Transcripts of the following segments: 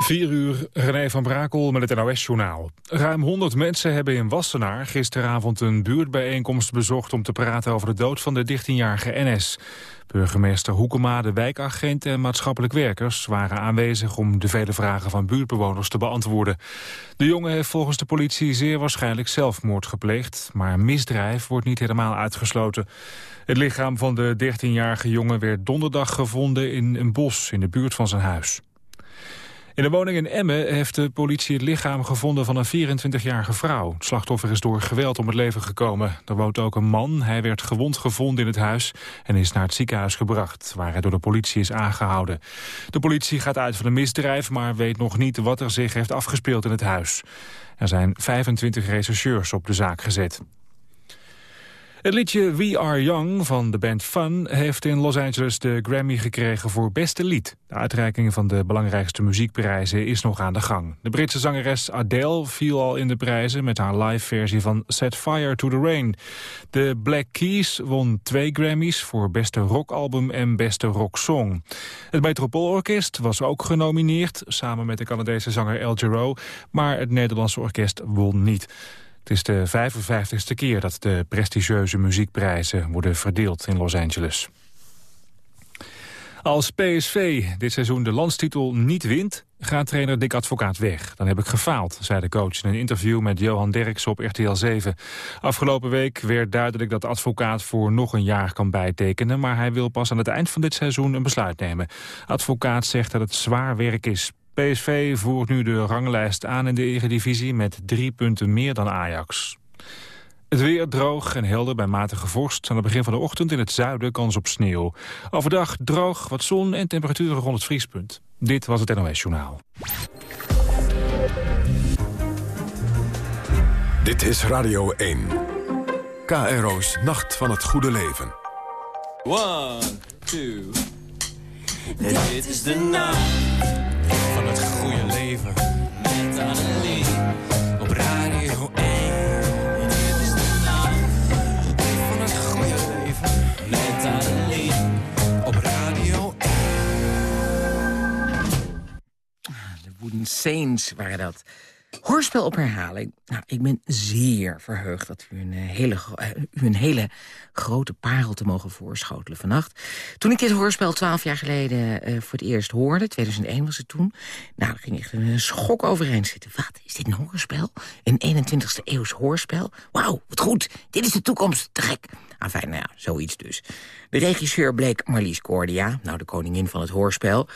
4 uur, René van Brakel met het NOS-journaal. Ruim 100 mensen hebben in Wassenaar gisteravond een buurtbijeenkomst bezocht... om te praten over de dood van de 13-jarige NS. Burgemeester Hoekema, de wijkagent en maatschappelijk werkers... waren aanwezig om de vele vragen van buurtbewoners te beantwoorden. De jongen heeft volgens de politie zeer waarschijnlijk zelfmoord gepleegd... maar misdrijf wordt niet helemaal uitgesloten. Het lichaam van de 13-jarige jongen werd donderdag gevonden in een bos in de buurt van zijn huis. In de woning in Emmen heeft de politie het lichaam gevonden van een 24-jarige vrouw. Het slachtoffer is door geweld om het leven gekomen. Er woont ook een man. Hij werd gewond gevonden in het huis en is naar het ziekenhuis gebracht, waar hij door de politie is aangehouden. De politie gaat uit van een misdrijf, maar weet nog niet wat er zich heeft afgespeeld in het huis. Er zijn 25 rechercheurs op de zaak gezet. Het liedje We Are Young van de band Fun heeft in Los Angeles de Grammy gekregen voor beste lied. De uitreiking van de belangrijkste muziekprijzen is nog aan de gang. De Britse zangeres Adele viel al in de prijzen met haar live versie van Set Fire to the Rain. De Black Keys won twee Grammys voor beste rockalbum en beste rocksong. Het Metropoolorkest was ook genomineerd, samen met de Canadese zanger El Giro, maar het Nederlandse orkest won niet. Het is de 55ste keer dat de prestigieuze muziekprijzen worden verdeeld in Los Angeles. Als PSV dit seizoen de landstitel niet wint, gaat trainer Dick Advocaat weg. Dan heb ik gefaald, zei de coach in een interview met Johan Derks op RTL 7. Afgelopen week werd duidelijk dat Advocaat voor nog een jaar kan bijtekenen... maar hij wil pas aan het eind van dit seizoen een besluit nemen. Advocaat zegt dat het zwaar werk is. PSV voert nu de ranglijst aan in de Eredivisie met drie punten meer dan Ajax. Het weer droog en helder bij matige vorst. Aan het begin van de ochtend in het zuiden kans op sneeuw. Overdag droog, wat zon en temperaturen rond het vriespunt. Dit was het NOS Journaal. Dit is Radio 1. KRO's Nacht van het Goede Leven. One, two. Dit is de nacht het goede leven. Met Annelie op Radio 1. Dit is de nacht van het goede leven. Met Annelie op Radio 1. De Wooden Saints waren dat. Hoorspel op herhaling. Nou, ik ben zeer verheugd dat u een, eh, hele, u een hele grote parel te mogen voorschotelen vannacht. Toen ik dit hoorspel twaalf jaar geleden uh, voor het eerst hoorde, 2001 was het toen... nou, ging echt een schok overheen zitten. Wat, is dit een hoorspel? Een 21ste eeuws hoorspel? Wauw, wat goed, dit is de toekomst, te gek. Enfin, nou ja, zoiets dus. De regisseur bleek Marlies Cordia, nou de koningin van het hoorspel.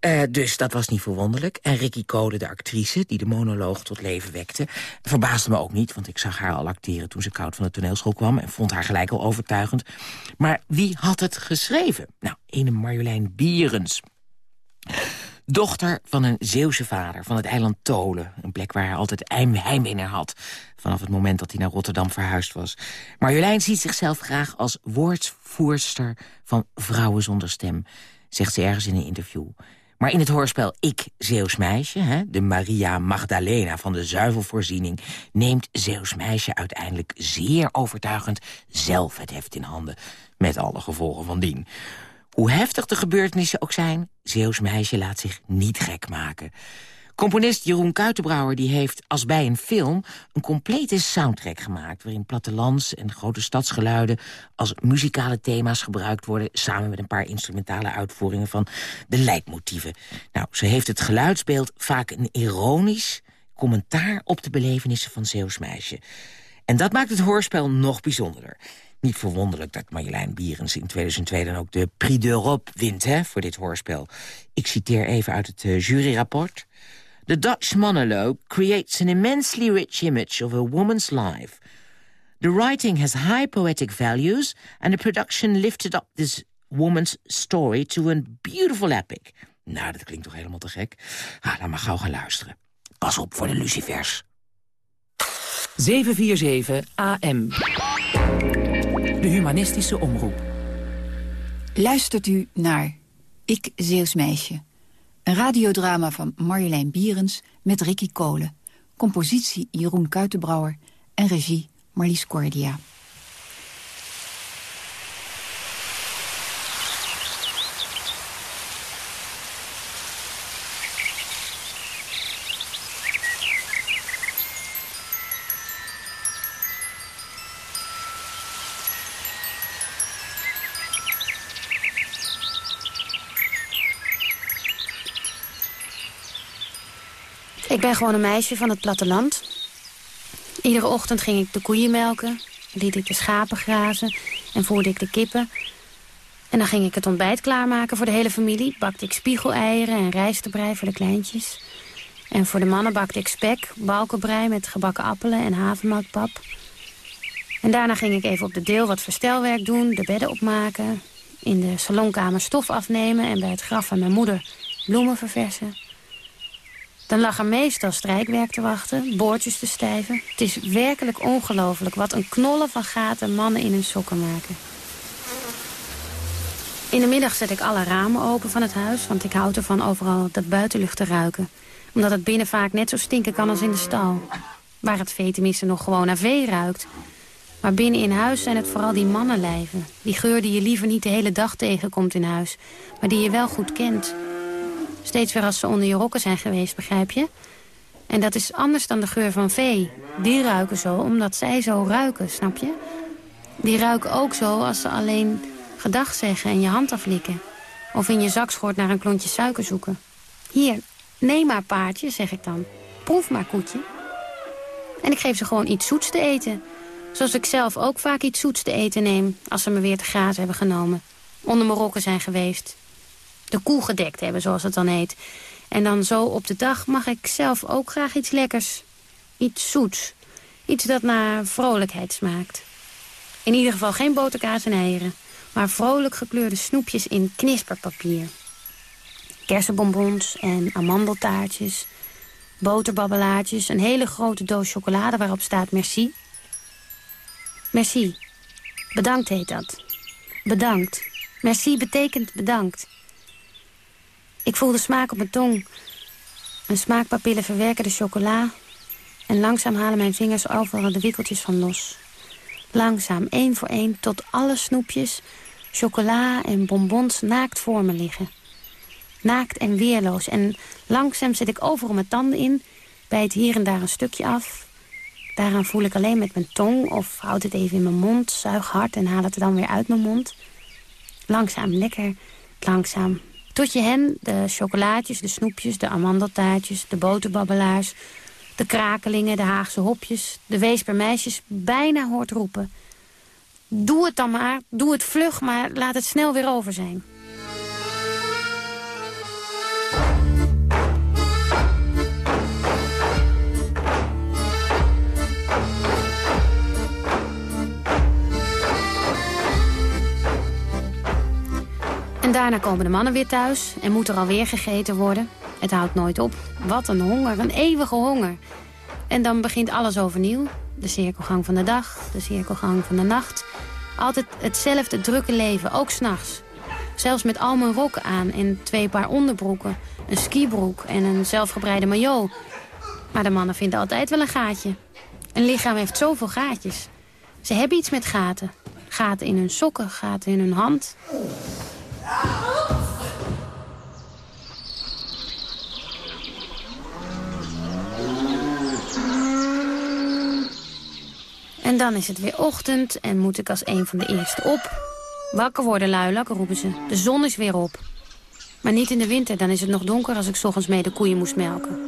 Uh, dus dat was niet verwonderlijk. En Ricky Code, de actrice, die de monoloog tot leven wekte... verbaasde me ook niet, want ik zag haar al acteren... toen ze koud van de toneelschool kwam en vond haar gelijk al overtuigend. Maar wie had het geschreven? Nou, ene Marjolein Bierens dochter van een Zeeuwse vader van het eiland Tolen. Een plek waar hij altijd heimwee naar had. Vanaf het moment dat hij naar Rotterdam verhuisd was. Marjolein ziet zichzelf graag als woordvoerster van Vrouwen zonder stem. Zegt ze ergens in een interview. Maar in het hoorspel Ik, Zeeuws meisje, hè, de Maria Magdalena van de zuivelvoorziening... neemt Zeeuws meisje uiteindelijk zeer overtuigend zelf het heft in handen. Met alle gevolgen van dien. Hoe heftig de gebeurtenissen ook zijn, Zeeuws meisje laat zich niet gek maken. Componist Jeroen Kuitenbrouwer die heeft als bij een film... een complete soundtrack gemaakt... waarin plattelands en grote stadsgeluiden... als muzikale thema's gebruikt worden... samen met een paar instrumentale uitvoeringen van de leidmotieven. Nou, ze heeft het geluidsbeeld vaak een ironisch commentaar... op de belevenissen van Zeeuws meisje. En dat maakt het hoorspel nog bijzonderder. Niet verwonderlijk dat Marjolein Bierens in 2002 dan ook de Prix d'Europe wint hè, voor dit hoorspel. Ik citeer even uit het uh, juryrapport. The Dutch monologue creates an immensely rich image of a woman's life. The writing has high poetic values and the production lifted up this woman's story to a beautiful epic. Nou, dat klinkt toch helemaal te gek? Ah, laat maar gauw gaan luisteren. Pas op voor de lucifers. 747 AM de humanistische omroep. Luistert u naar Ik Zeeuws Meisje. Een radiodrama van Marjolein Bierens met Ricky Kolen. Compositie Jeroen Kuitenbrouwer en regie Marlies Cordia. Ik ben gewoon een meisje van het platteland. Iedere ochtend ging ik de koeien melken, liet ik de schapen grazen en voerde ik de kippen. En dan ging ik het ontbijt klaarmaken voor de hele familie. Bakte ik spiegeleieren en rijstebrei voor de kleintjes. En voor de mannen bakte ik spek, balkenbrei met gebakken appelen en havermoutpap. En daarna ging ik even op de deel wat verstelwerk doen, de bedden opmaken... in de salonkamer stof afnemen en bij het graf van mijn moeder bloemen verversen. Dan lag er meestal strijkwerk te wachten, boordjes te stijven. Het is werkelijk ongelooflijk wat een knollen van gaten mannen in hun sokken maken. In de middag zet ik alle ramen open van het huis... want ik houd ervan overal de buitenlucht te ruiken. Omdat het binnen vaak net zo stinken kan als in de stal. Waar het vee nog gewoon naar vee ruikt. Maar binnen in huis zijn het vooral die mannenlijven. Die geur die je liever niet de hele dag tegenkomt in huis. Maar die je wel goed kent. Steeds weer als ze onder je rokken zijn geweest, begrijp je? En dat is anders dan de geur van vee. Die ruiken zo omdat zij zo ruiken, snap je? Die ruiken ook zo als ze alleen gedag zeggen en je hand aflikken. Of in je zakschort naar een klontje suiker zoeken. Hier, neem maar paardje, zeg ik dan. Proef maar koetje. En ik geef ze gewoon iets zoets te eten. Zoals ik zelf ook vaak iets zoets te eten neem... als ze me weer te grazen hebben genomen. Onder mijn rokken zijn geweest. De koe gedekt hebben, zoals het dan heet. En dan zo op de dag mag ik zelf ook graag iets lekkers. Iets zoets. Iets dat naar vrolijkheid smaakt. In ieder geval geen boterkaas en eieren. Maar vrolijk gekleurde snoepjes in knisperpapier. Kersenbonbons en amandeltaartjes. Boterbabbelaartjes. Een hele grote doos chocolade waarop staat merci. Merci. Bedankt heet dat. Bedankt. Merci betekent bedankt. Ik voel de smaak op mijn tong. Mijn smaakpapillen verwerken de chocola... en langzaam halen mijn vingers overal de wikkeltjes van los. Langzaam, één voor één, tot alle snoepjes, chocola en bonbons naakt voor me liggen. Naakt en weerloos. En langzaam zet ik overal mijn tanden in, bijt hier en daar een stukje af... Daaraan voel ik alleen met mijn tong of houd het even in mijn mond, zuig hard en haal het er dan weer uit mijn mond. Langzaam, lekker, langzaam. Tot je hen, de chocolaatjes, de snoepjes, de amandeltaartjes, de boterbabbelaars, de krakelingen, de Haagse hopjes, de weespermeisjes bijna hoort roepen. Doe het dan maar, doe het vlug, maar laat het snel weer over zijn. En daarna komen de mannen weer thuis en moet er alweer gegeten worden. Het houdt nooit op. Wat een honger, een eeuwige honger. En dan begint alles overnieuw. De cirkelgang van de dag, de cirkelgang van de nacht. Altijd hetzelfde drukke leven, ook s'nachts. Zelfs met al mijn rokken aan en twee paar onderbroeken. Een skibroek en een zelfgebreide maillot. Maar de mannen vinden altijd wel een gaatje. Een lichaam heeft zoveel gaatjes. Ze hebben iets met gaten. Gaten in hun sokken, gaten in hun hand. En dan is het weer ochtend en moet ik als een van de eerste op. Wakker worden, luilak, roepen ze. De zon is weer op. Maar niet in de winter, dan is het nog donker als ik s ochtends mee de koeien moest melken.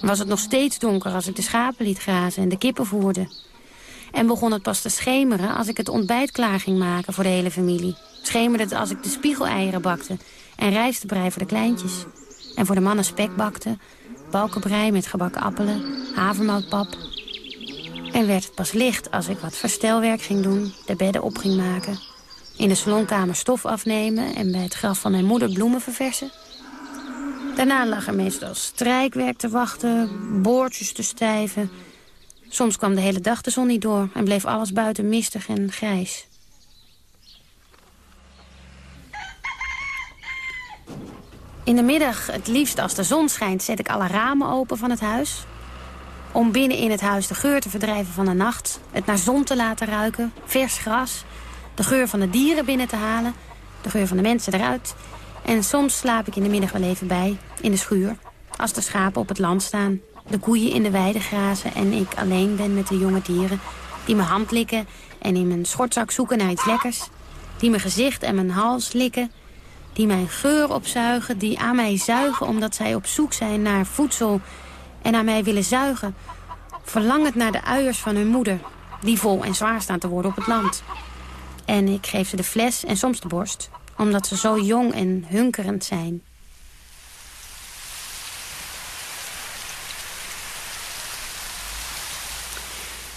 Was het nog steeds donker als ik de schapen liet grazen en de kippen voerde. En begon het pas te schemeren als ik het ontbijt klaar ging maken voor de hele familie. Schemerde het als ik de spiegeleieren bakte en rijstebrei voor de kleintjes. En voor de mannen spek bakte, balkenbrei met gebakken appelen, havermoutpap. En werd het pas licht als ik wat verstelwerk ging doen, de bedden op ging maken. In de salonkamer stof afnemen en bij het graf van mijn moeder bloemen verversen. Daarna lag er meestal strijkwerk te wachten, boordjes te stijven. Soms kwam de hele dag de zon niet door en bleef alles buiten mistig en grijs. In de middag, het liefst als de zon schijnt, zet ik alle ramen open van het huis. Om binnen in het huis de geur te verdrijven van de nacht. Het naar zon te laten ruiken, vers gras. De geur van de dieren binnen te halen. De geur van de mensen eruit. En soms slaap ik in de middag wel even bij, in de schuur. Als de schapen op het land staan. De koeien in de weide grazen en ik alleen ben met de jonge dieren. Die mijn hand likken en in mijn schortzak zoeken naar iets lekkers. Die mijn gezicht en mijn hals likken die mijn geur opzuigen, die aan mij zuigen... omdat zij op zoek zijn naar voedsel en aan mij willen zuigen. Verlangend naar de uiers van hun moeder, die vol en zwaar staan te worden op het land. En ik geef ze de fles en soms de borst, omdat ze zo jong en hunkerend zijn.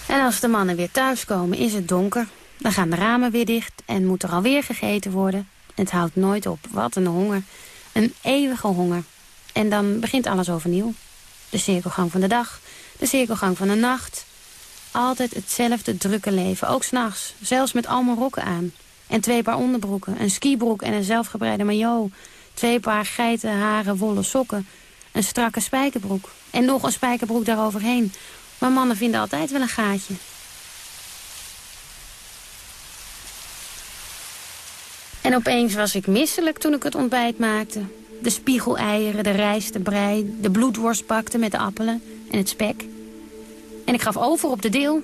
En als de mannen weer thuiskomen is het donker. Dan gaan de ramen weer dicht en moet er alweer gegeten worden. Het houdt nooit op. Wat een honger. Een eeuwige honger. En dan begint alles overnieuw. De cirkelgang van de dag, de cirkelgang van de nacht. Altijd hetzelfde drukke leven, ook s'nachts. Zelfs met allemaal rokken aan. En twee paar onderbroeken, een skibroek en een zelfgebreide maillot. Twee paar geitenharen wollen sokken. Een strakke spijkerbroek. En nog een spijkerbroek daaroverheen. Maar mannen vinden altijd wel een gaatje. En opeens was ik misselijk toen ik het ontbijt maakte. De spiegeleieren, de rijst, de brei, de bloedworst bakte met de appelen en het spek. En ik gaf over op de deel.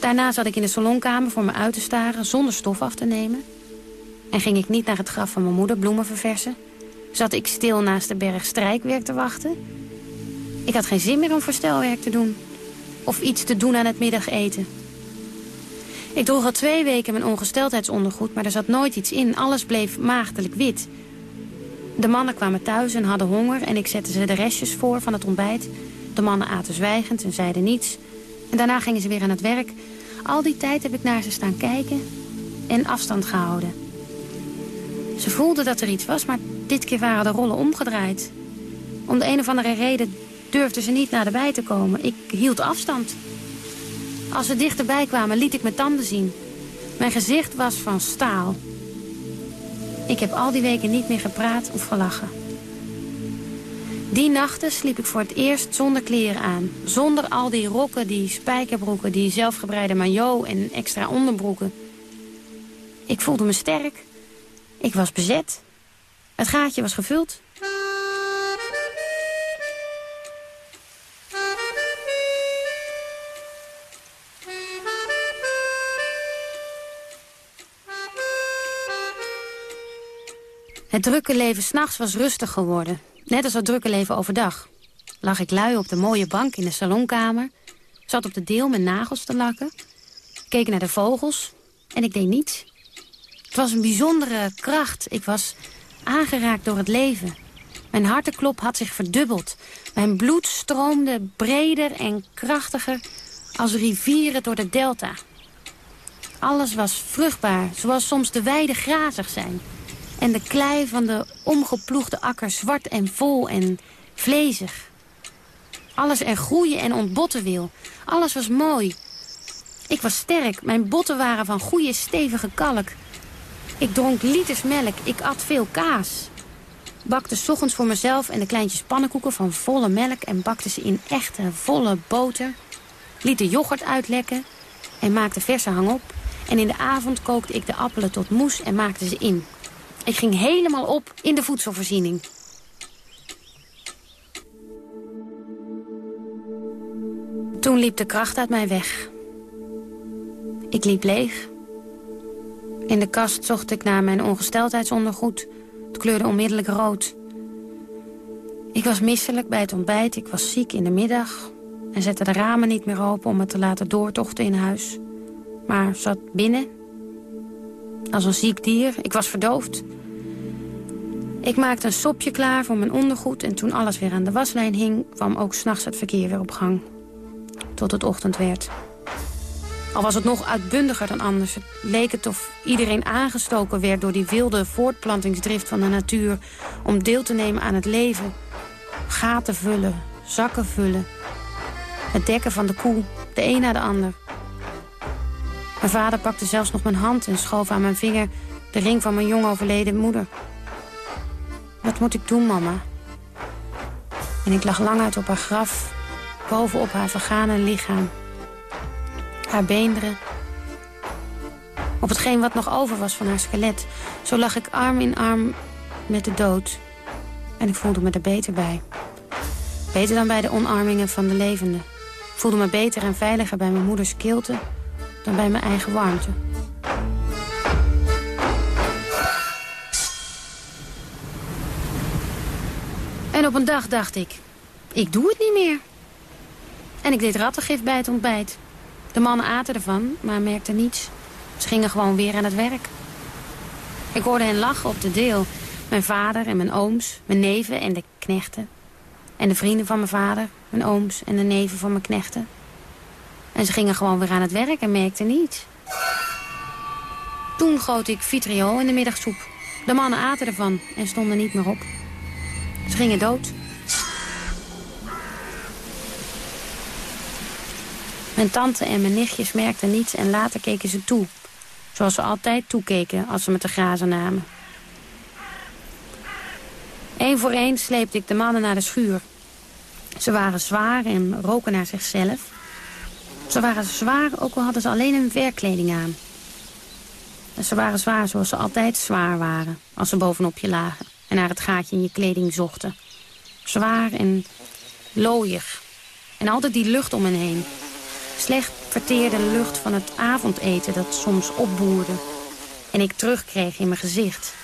Daarna zat ik in de salonkamer voor me uit te staren zonder stof af te nemen. En ging ik niet naar het graf van mijn moeder bloemen verversen. Zat ik stil naast de berg strijkwerk te wachten. Ik had geen zin meer om voorstelwerk te doen. Of iets te doen aan het middageten. Ik droeg al twee weken mijn ongesteldheidsondergoed, maar er zat nooit iets in. Alles bleef maagdelijk wit. De mannen kwamen thuis en hadden honger en ik zette ze de restjes voor van het ontbijt. De mannen aten zwijgend en zeiden niets. En daarna gingen ze weer aan het werk. Al die tijd heb ik naar ze staan kijken en afstand gehouden. Ze voelden dat er iets was, maar dit keer waren de rollen omgedraaid. Om de een of andere reden durfden ze niet naderbij te komen. Ik hield afstand. Als ze dichterbij kwamen, liet ik mijn tanden zien. Mijn gezicht was van staal. Ik heb al die weken niet meer gepraat of gelachen. Die nachten sliep ik voor het eerst zonder kleren aan. Zonder al die rokken, die spijkerbroeken, die zelfgebreide maillot en extra onderbroeken. Ik voelde me sterk. Ik was bezet. Het gaatje was gevuld. Het drukke leven s'nachts was rustig geworden. Net als het drukke leven overdag. Lag ik lui op de mooie bank in de salonkamer. Zat op de deel met nagels te lakken. Keek naar de vogels. En ik deed niets. Het was een bijzondere kracht. Ik was aangeraakt door het leven. Mijn hartenklop had zich verdubbeld. Mijn bloed stroomde breder en krachtiger als rivieren door de delta. Alles was vruchtbaar, zoals soms de weiden grazig zijn. En de klei van de omgeploegde akker zwart en vol en vlezig. Alles er groeien en ontbotten wil. Alles was mooi. Ik was sterk. Mijn botten waren van goede stevige kalk. Ik dronk liters melk. Ik at veel kaas. Bakte s ochtends voor mezelf en de kleintjes pannenkoeken van volle melk... en bakte ze in echte, volle boter. Liet de yoghurt uitlekken en maakte verse hang op. En in de avond kookte ik de appelen tot moes en maakte ze in. Ik ging helemaal op in de voedselvoorziening. Toen liep de kracht uit mij weg. Ik liep leeg. In de kast zocht ik naar mijn ongesteldheidsondergoed. Het kleurde onmiddellijk rood. Ik was misselijk bij het ontbijt, ik was ziek in de middag... en zette de ramen niet meer open om me te laten doortochten in huis. Maar zat binnen als een ziek dier. Ik was verdoofd. Ik maakte een sopje klaar voor mijn ondergoed... en toen alles weer aan de waslijn hing... kwam ook s'nachts het verkeer weer op gang. Tot het ochtend werd. Al was het nog uitbundiger dan anders. Het leek het of iedereen aangestoken werd... door die wilde voortplantingsdrift van de natuur... om deel te nemen aan het leven. Gaten vullen, zakken vullen. Het dekken van de koe, de een na de ander. Mijn vader pakte zelfs nog mijn hand en schoof aan mijn vinger... de ring van mijn jong overleden moeder. Wat moet ik doen, mama? En ik lag lang uit op haar graf, bovenop haar vergane lichaam. Haar beenderen. Op hetgeen wat nog over was van haar skelet. Zo lag ik arm in arm met de dood. En ik voelde me er beter bij. Beter dan bij de omarmingen van de levenden. Voelde me beter en veiliger bij mijn moeders kilte dan bij mijn eigen warmte. En op een dag dacht ik... Ik doe het niet meer. En ik deed rattengif bij het ontbijt. De mannen aten ervan, maar merkten niets. Ze gingen gewoon weer aan het werk. Ik hoorde hen lachen op de deel. Mijn vader en mijn ooms, mijn neven en de knechten. En de vrienden van mijn vader, mijn ooms en de neven van mijn knechten. En ze gingen gewoon weer aan het werk en merkten niets. Toen goot ik vitriol in de middagsoep. De mannen aten ervan en stonden niet meer op. Ze gingen dood. Mijn tante en mijn nichtjes merkten niets en later keken ze toe. Zoals ze altijd toekeken als ze me te grazen namen. Eén voor één sleepte ik de mannen naar de schuur. Ze waren zwaar en roken naar zichzelf. Ze waren zwaar, ook al hadden ze alleen hun werkkleding aan. Ze waren zwaar zoals ze altijd zwaar waren... als ze bovenop je lagen en naar het gaatje in je kleding zochten. Zwaar en looiig. En altijd die lucht om hen heen. Slecht verteerde lucht van het avondeten dat soms opboerde. En ik terugkreeg in mijn gezicht.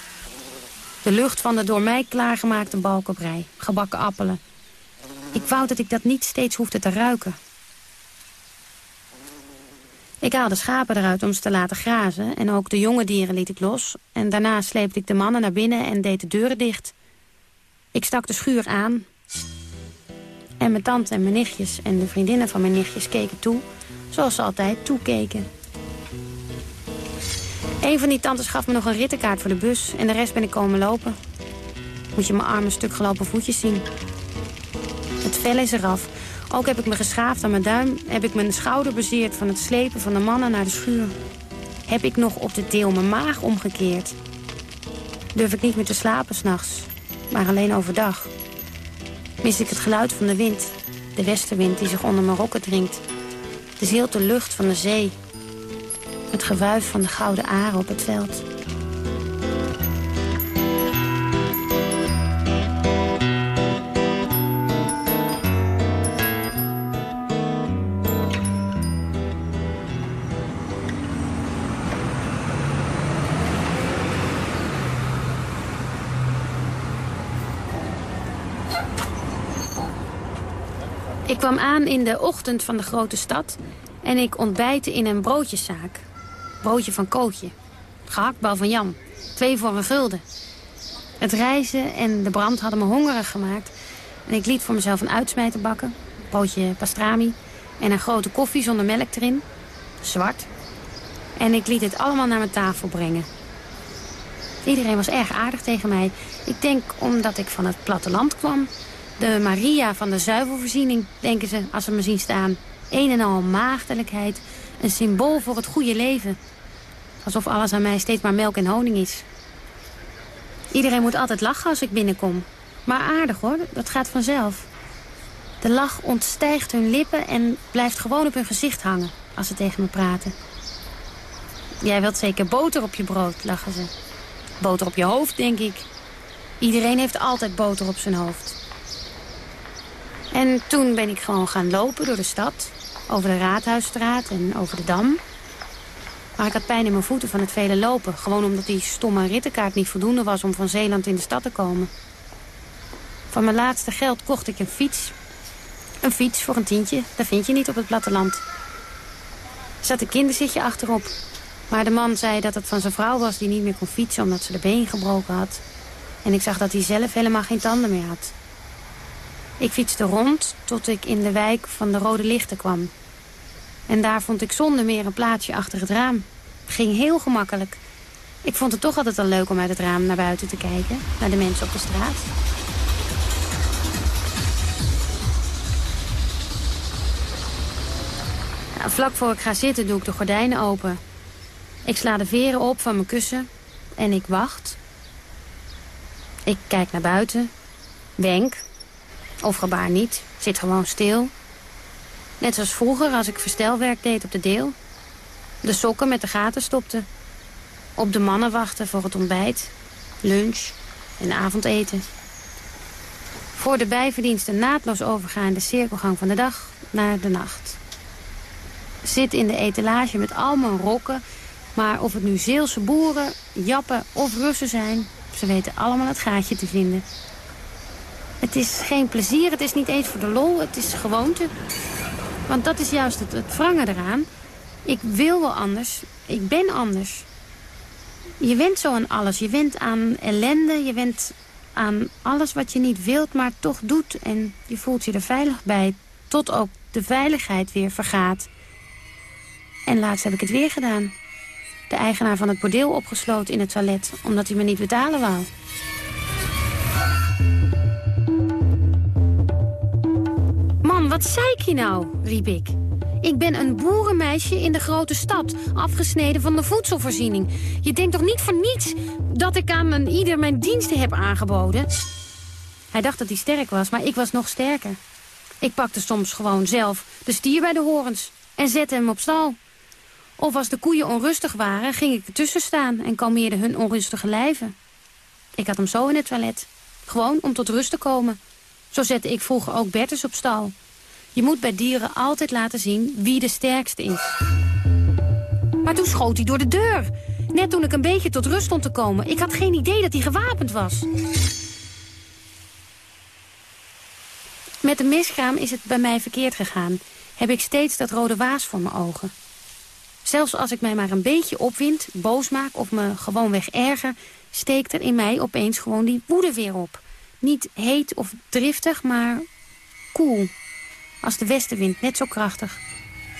De lucht van de door mij klaargemaakte balkenbrei, gebakken appelen. Ik wou dat ik dat niet steeds hoefde te ruiken. Ik haalde schapen eruit om ze te laten grazen en ook de jonge dieren liet ik los. En daarna sleepte ik de mannen naar binnen en deed de deuren dicht. Ik stak de schuur aan. En mijn tante en mijn nichtjes en de vriendinnen van mijn nichtjes keken toe, zoals ze altijd toekeken. Een van die tantes gaf me nog een rittenkaart voor de bus en de rest ben ik komen lopen. Moet je mijn armen stuk gelopen voetjes zien. Het vel is eraf. Ook heb ik me geschaafd aan mijn duim. Heb ik mijn schouder bezeerd van het slepen van de mannen naar de schuur. Heb ik nog op de deel mijn maag omgekeerd. Durf ik niet meer te slapen s'nachts, maar alleen overdag. Mis ik het geluid van de wind. De westenwind die zich onder mijn rokken dringt. De zilte lucht van de zee. Het gewuif van de gouden aren op het veld. Kwam aan in de ochtend van de grote stad en ik ontbijtte in een broodjeszaak. Broodje van Kootje. Gehaktbal van Jan. Twee voor een gulden. Het reizen en de brand hadden me hongerig gemaakt. En ik liet voor mezelf een uitsmijter bakken. Broodje pastrami. En een grote koffie zonder melk erin. Zwart. En ik liet het allemaal naar mijn tafel brengen. Iedereen was erg aardig tegen mij. Ik denk omdat ik van het platteland kwam. De Maria van de zuivelvoorziening, denken ze als ze me zien staan. Een en al maagdelijkheid. Een symbool voor het goede leven. Alsof alles aan mij steeds maar melk en honing is. Iedereen moet altijd lachen als ik binnenkom. Maar aardig hoor, dat gaat vanzelf. De lach ontstijgt hun lippen en blijft gewoon op hun gezicht hangen als ze tegen me praten. Jij wilt zeker boter op je brood, lachen ze. Boter op je hoofd, denk ik. Iedereen heeft altijd boter op zijn hoofd. En toen ben ik gewoon gaan lopen door de stad. Over de Raadhuisstraat en over de Dam. Maar ik had pijn in mijn voeten van het vele lopen. Gewoon omdat die stomme rittenkaart niet voldoende was om van Zeeland in de stad te komen. Van mijn laatste geld kocht ik een fiets. Een fiets voor een tientje, dat vind je niet op het platteland. Er zat een kinderzitje achterop. Maar de man zei dat het van zijn vrouw was die niet meer kon fietsen omdat ze de been gebroken had. En ik zag dat hij zelf helemaal geen tanden meer had. Ik fietste rond tot ik in de wijk van de Rode Lichten kwam. En daar vond ik zonder meer een plaatsje achter het raam. Ging heel gemakkelijk. Ik vond het toch altijd al leuk om uit het raam naar buiten te kijken. Naar de mensen op de straat. Nou, vlak voor ik ga zitten doe ik de gordijnen open. Ik sla de veren op van mijn kussen. En ik wacht. Ik kijk naar buiten. Wenk. Of gebaar niet. Zit gewoon stil. Net zoals vroeger als ik verstelwerk deed op de deel. De sokken met de gaten stopte. Op de mannen wachten voor het ontbijt, lunch en avondeten. Voor de bijverdiensten naadloos overgaan de cirkelgang van de dag naar de nacht. Zit in de etalage met al mijn rokken. Maar of het nu Zeelse boeren, Jappen of Russen zijn... ze weten allemaal het gaatje te vinden. Het is geen plezier, het is niet eens voor de lol, het is gewoonte. Want dat is juist het, het eraan. Ik wil wel anders, ik ben anders. Je went zo aan alles. Je went aan ellende, je went aan alles wat je niet wilt, maar toch doet. En je voelt je er veilig bij, tot ook de veiligheid weer vergaat. En laatst heb ik het weer gedaan. De eigenaar van het bordeel opgesloten in het toilet, omdat hij me niet betalen wou. Wat zei ik je nou? riep ik. Ik ben een boerenmeisje in de grote stad, afgesneden van de voedselvoorziening. Je denkt toch niet voor niets dat ik aan een ieder mijn diensten heb aangeboden? Hij dacht dat hij sterk was, maar ik was nog sterker. Ik pakte soms gewoon zelf de stier bij de horens en zette hem op stal. Of als de koeien onrustig waren, ging ik ertussen staan en kalmeerde hun onrustige lijven. Ik had hem zo in het toilet, gewoon om tot rust te komen. Zo zette ik vroeger ook Bertus op stal. Je moet bij dieren altijd laten zien wie de sterkste is. Maar toen schoot hij door de deur. Net toen ik een beetje tot rust stond te komen. Ik had geen idee dat hij gewapend was. Met de miskraam is het bij mij verkeerd gegaan. Heb ik steeds dat rode waas voor mijn ogen. Zelfs als ik mij maar een beetje opwind, boos maak of me gewoonweg erger... steekt er in mij opeens gewoon die woede weer op. Niet heet of driftig, maar koel. Als de westenwind, net zo krachtig.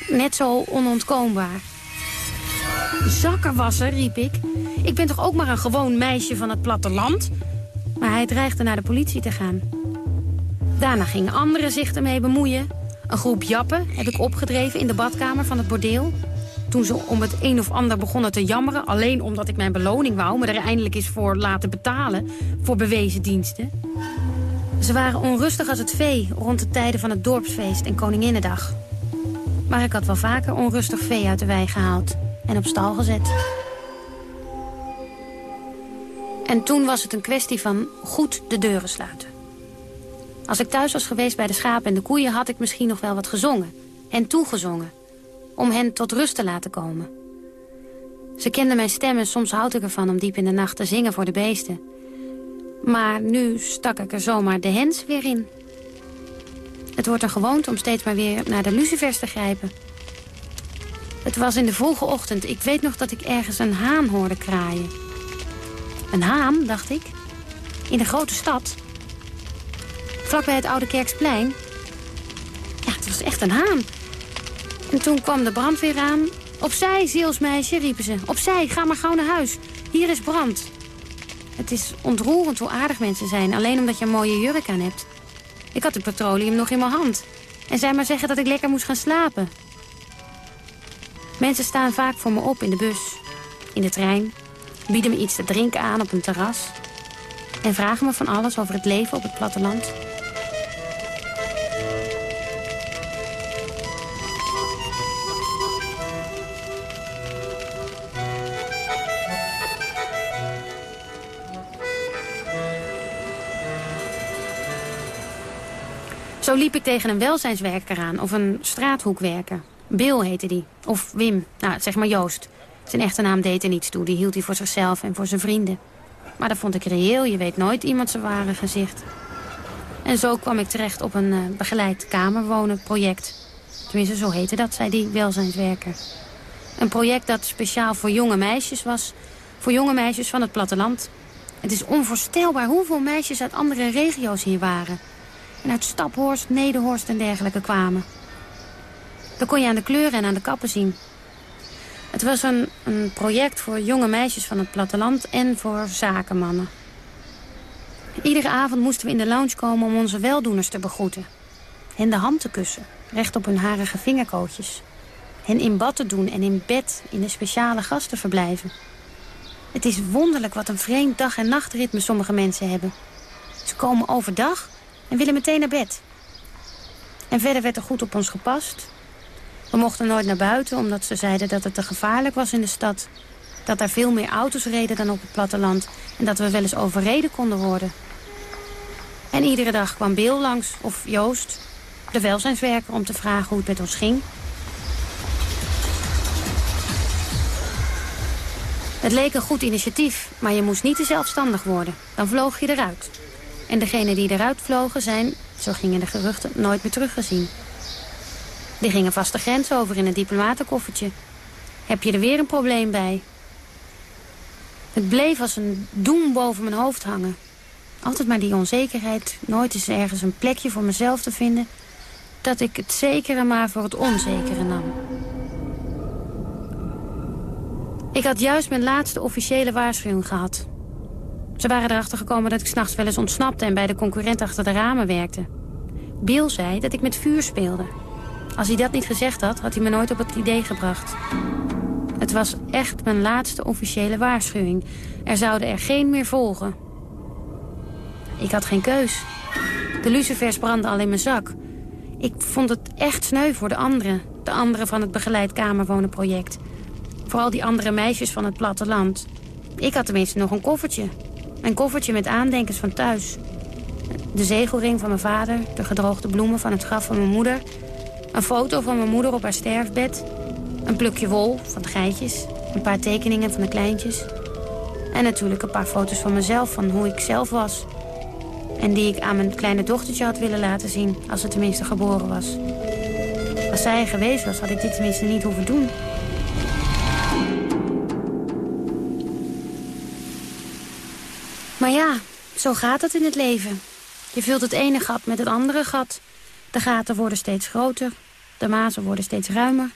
Net zo onontkoombaar. Zakkerwasser, riep ik. Ik ben toch ook maar een gewoon meisje van het platteland? Maar hij dreigde naar de politie te gaan. Daarna gingen anderen zich ermee bemoeien. Een groep jappen heb ik opgedreven in de badkamer van het bordeel. Toen ze om het een of ander begonnen te jammeren... alleen omdat ik mijn beloning wou... me er eindelijk eens voor laten betalen... voor bewezen diensten. Ze waren onrustig als het vee rond de tijden van het dorpsfeest en Koninginnedag. Maar ik had wel vaker onrustig vee uit de wei gehaald en op stal gezet. En toen was het een kwestie van goed de deuren sluiten. Als ik thuis was geweest bij de schapen en de koeien... had ik misschien nog wel wat gezongen. En toegezongen. Om hen tot rust te laten komen. Ze kenden mijn stem en soms houd ik ervan om diep in de nacht te zingen voor de beesten. Maar nu stak ik er zomaar de hens weer in. Het wordt een gewoonte om steeds maar weer naar de lucifers te grijpen. Het was in de vroege ochtend. Ik weet nog dat ik ergens een haan hoorde kraaien. Een haan, dacht ik. In de grote stad. Vlakbij het Oude Kerksplein. Ja, het was echt een haan. En toen kwam de brandweer aan. Opzij, zielsmeisje, riepen ze. Opzij, ga maar gauw naar huis. Hier is brand. Het is ontroerend hoe aardig mensen zijn, alleen omdat je een mooie jurk aan hebt. Ik had de petroleum nog in mijn hand. En zij maar zeggen dat ik lekker moest gaan slapen. Mensen staan vaak voor me op in de bus, in de trein... bieden me iets te drinken aan op een terras... en vragen me van alles over het leven op het platteland... Zo liep ik tegen een welzijnswerker aan of een straathoekwerker. Bill heette die. Of Wim. Nou, zeg maar Joost. Zijn echte naam deed er niets toe. Die hield hij voor zichzelf en voor zijn vrienden. Maar dat vond ik reëel. Je weet nooit iemand zijn ware gezicht. En zo kwam ik terecht op een uh, begeleid kamerwonenproject. Tenminste, zo heette dat, zei die welzijnswerker. Een project dat speciaal voor jonge meisjes was. Voor jonge meisjes van het platteland. Het is onvoorstelbaar hoeveel meisjes uit andere regio's hier waren en uit Staphorst, Nederhorst en dergelijke kwamen. Dat kon je aan de kleuren en aan de kappen zien. Het was een, een project voor jonge meisjes van het platteland en voor zakenmannen. Iedere avond moesten we in de lounge komen om onze weldoeners te begroeten. Hen de hand te kussen, recht op hun harige vingerkootjes. Hen in bad te doen en in bed in de speciale gasten verblijven. Het is wonderlijk wat een vreemd dag- en nachtritme sommige mensen hebben. Ze komen overdag en willen meteen naar bed. En verder werd er goed op ons gepast. We mochten nooit naar buiten omdat ze zeiden dat het te gevaarlijk was in de stad. Dat daar veel meer auto's reden dan op het platteland. En dat we wel eens overreden konden worden. En iedere dag kwam Bill langs, of Joost, de welzijnswerker... om te vragen hoe het met ons ging. Het leek een goed initiatief, maar je moest niet te zelfstandig worden. Dan vloog je eruit. En degenen die eruit vlogen zijn, zo gingen de geruchten, nooit meer teruggezien. Die gingen vast de grens over in een diplomatenkoffertje. Heb je er weer een probleem bij? Het bleef als een doem boven mijn hoofd hangen. Altijd maar die onzekerheid, nooit eens ergens een plekje voor mezelf te vinden... dat ik het zekere maar voor het onzekere nam. Ik had juist mijn laatste officiële waarschuwing gehad. Ze waren erachter gekomen dat ik s'nachts wel eens ontsnapte... en bij de concurrent achter de ramen werkte. Bill zei dat ik met vuur speelde. Als hij dat niet gezegd had, had hij me nooit op het idee gebracht. Het was echt mijn laatste officiële waarschuwing. Er zouden er geen meer volgen. Ik had geen keus. De lucifers brandden al in mijn zak. Ik vond het echt sneu voor de anderen. De anderen van het begeleid kamerwonenproject. Vooral die andere meisjes van het platteland. Ik had tenminste nog een koffertje. Een koffertje met aandenkens van thuis. De zegelring van mijn vader, de gedroogde bloemen van het graf van mijn moeder... een foto van mijn moeder op haar sterfbed... een plukje wol van de geitjes, een paar tekeningen van de kleintjes... en natuurlijk een paar foto's van mezelf, van hoe ik zelf was... en die ik aan mijn kleine dochtertje had willen laten zien... als ze tenminste geboren was. Als zij er geweest was, had ik dit tenminste niet hoeven doen... Maar ja, zo gaat het in het leven. Je vult het ene gat met het andere gat. De gaten worden steeds groter. De mazen worden steeds ruimer.